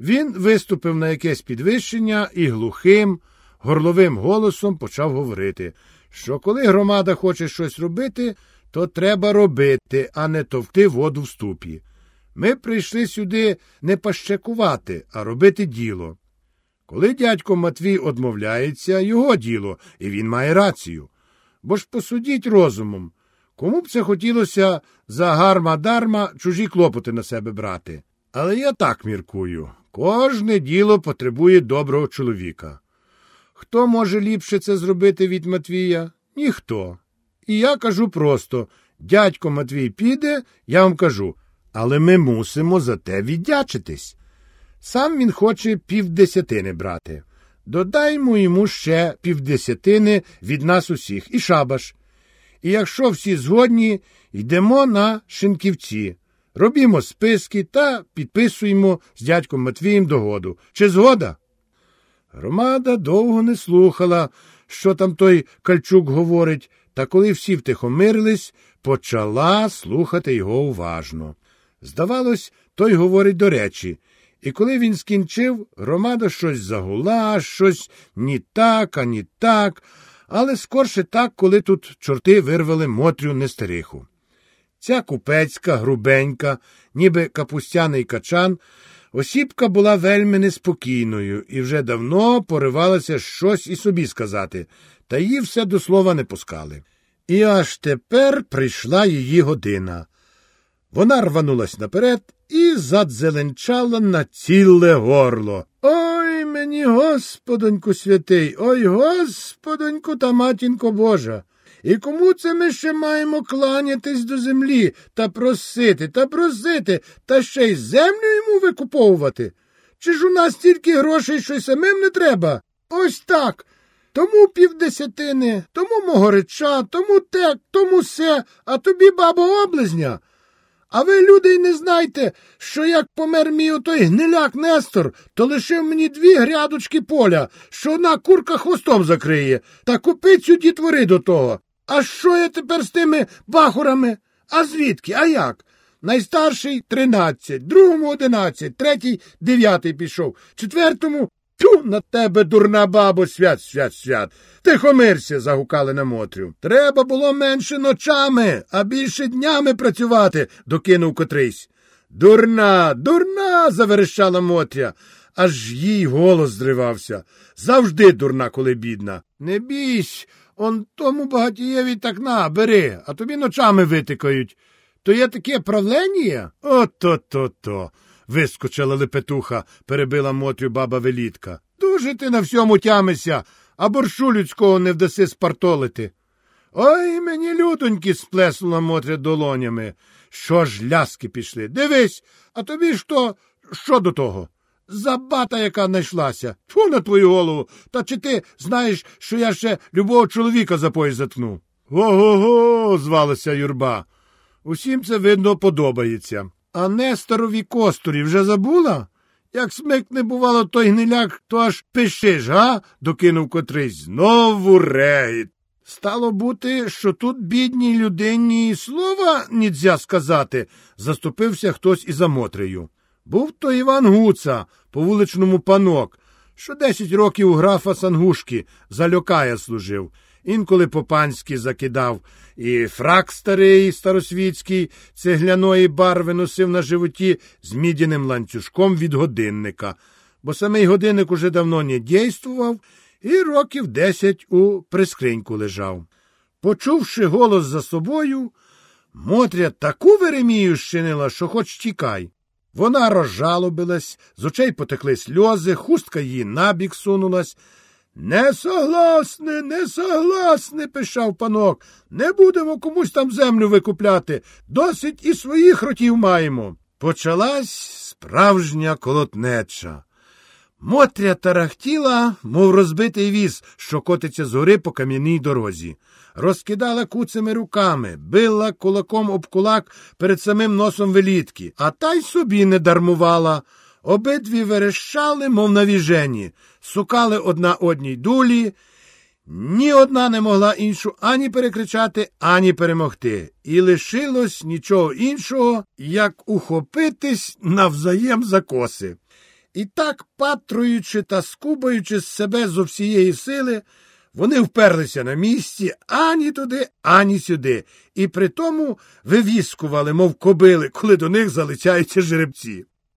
Він виступив на якесь підвищення і глухим, горловим голосом почав говорити, що коли громада хоче щось робити, то треба робити, а не товкти воду в ступі. Ми прийшли сюди не пащакувати, а робити діло. Коли дядько Матвій одмовляється, його діло, і він має рацію. Бо ж посудіть розумом, кому б це хотілося за гарма дарма чужі клопоти на себе брати. Але я так міркую кожне діло потребує доброго чоловіка. Хто може ліпше це зробити від Матвія? Ніхто. І я кажу просто дядько Матвій піде, я вам кажу, але ми мусимо за те віддячитись. Сам він хоче півдесятини брати. Додаймо йому ще півдесятини від нас усіх і шабаш. І якщо всі згодні, йдемо на шинківці, робімо списки та підписуємо з дядьком Матвієм догоду. Чи згода? Громада довго не слухала, що там той Кальчук говорить, та коли всі втихомирились, почала слухати його уважно. Здавалось, той говорить до речі, і коли він скінчив, громада щось загула, щось ні так, а ні так, але скорше так, коли тут чорти вирвали Мотрю Нестериху. Ця купецька, грубенька, ніби капустяний качан, осіпка була вельми неспокійною і вже давно поривалася щось і собі сказати, та її все до слова не пускали. І аж тепер прийшла її година. Вона рванулась наперед і задзеленчала на ціле горло. Ой мені, господоньку святий, ой господоньку та матінко Божа. І кому це ми ще маємо кланятись до землі та просити, та просити, та ще й землю йому викуповувати? Чи ж у нас тільки грошей, що й самим не треба? Ось так. Тому півдесятини, тому могорича, тому те, тому се, а тобі, бабо, облизня. А ви, люди, й не знайте, що як помер мій отой гниляк Нестор, то лишив мені дві грядочки поля, що одна курка хвостом закриє, та купи цю дітвори до того. А що я тепер з тими бахурами? А звідки? А як? Найстарший тринадцять, другому одинадцять, третій дев'ятий пішов, четвертому Тю на тебе, дурна бабо, свят, свят, свят. Тихомирся, загукали на Мотрю. Треба було менше ночами, а більше днями працювати, докинув котрийсь. Дурна, дурна. заверещала Мотря. Аж їй голос зривався. Завжди дурна, коли бідна. Не бійсь, он тому багатієві так на, бери, а тобі ночами витикають. То є таке правлення? Ото-то-то вискочила лепетуха, перебила Мотрю баба Велітка. Дуже ти на всьому тямися, а боршу людського не вдаси спартолити. Ой мені людоньки, сплеснула Мотря долонями. Що ж ляски пішли? Дивись, а тобі то що до того? Забата, яка знайшлася. Фу на твою голову. Та чи ти знаєш, що я ще любого чоловіка за пояс заткну? Го-го, го звалася юрба. Усім це, видно, подобається. А Несторові костурі вже забула? Як смикне, бувало, той гниляк, то аж пишиш, га? докинув котрийсь. Знову регіт. Стало бути, що тут бідній людині слова нідзя сказати, заступився хтось із Амотрею. Був то Іван Гуца, по вуличному панок, що десять років у графа Сангушки за льокая служив інколи по панськи закидав, і фрак старий старосвітський цегляної барви носив на животі з мідяним ланцюжком від годинника, бо самий годинник уже давно не дійствував і років десять у прискриньку лежав. Почувши голос за собою, Мотря таку Веремію щинила, що хоч тікай. Вона розжалобилась, з очей потекли сльози, хустка її набік сунулась, не согласне, не согласне, пишав панок. Не будемо комусь там землю викупляти. Досить і своїх ротів маємо. Почалась справжня колотнеча. Мотря тарахтіла, мов розбитий віз, що котиться з гори по кам'яній дорозі. Розкидала куцими руками, била кулаком об кулак перед самим носом велітки, а та й собі не дармувала. Обидві верещали, мов навіжені, сукали одна одній дулі, ні одна не могла іншу ані перекричати, ані перемогти, і лишилось нічого іншого, як ухопитись навзаєм за коси. І так, патруючи та скубаючи з себе зо всієї сили, вони вперлися на місці ані туди, ані сюди, і при тому вивіскували, мов кобили, коли до них залицяються жеребці.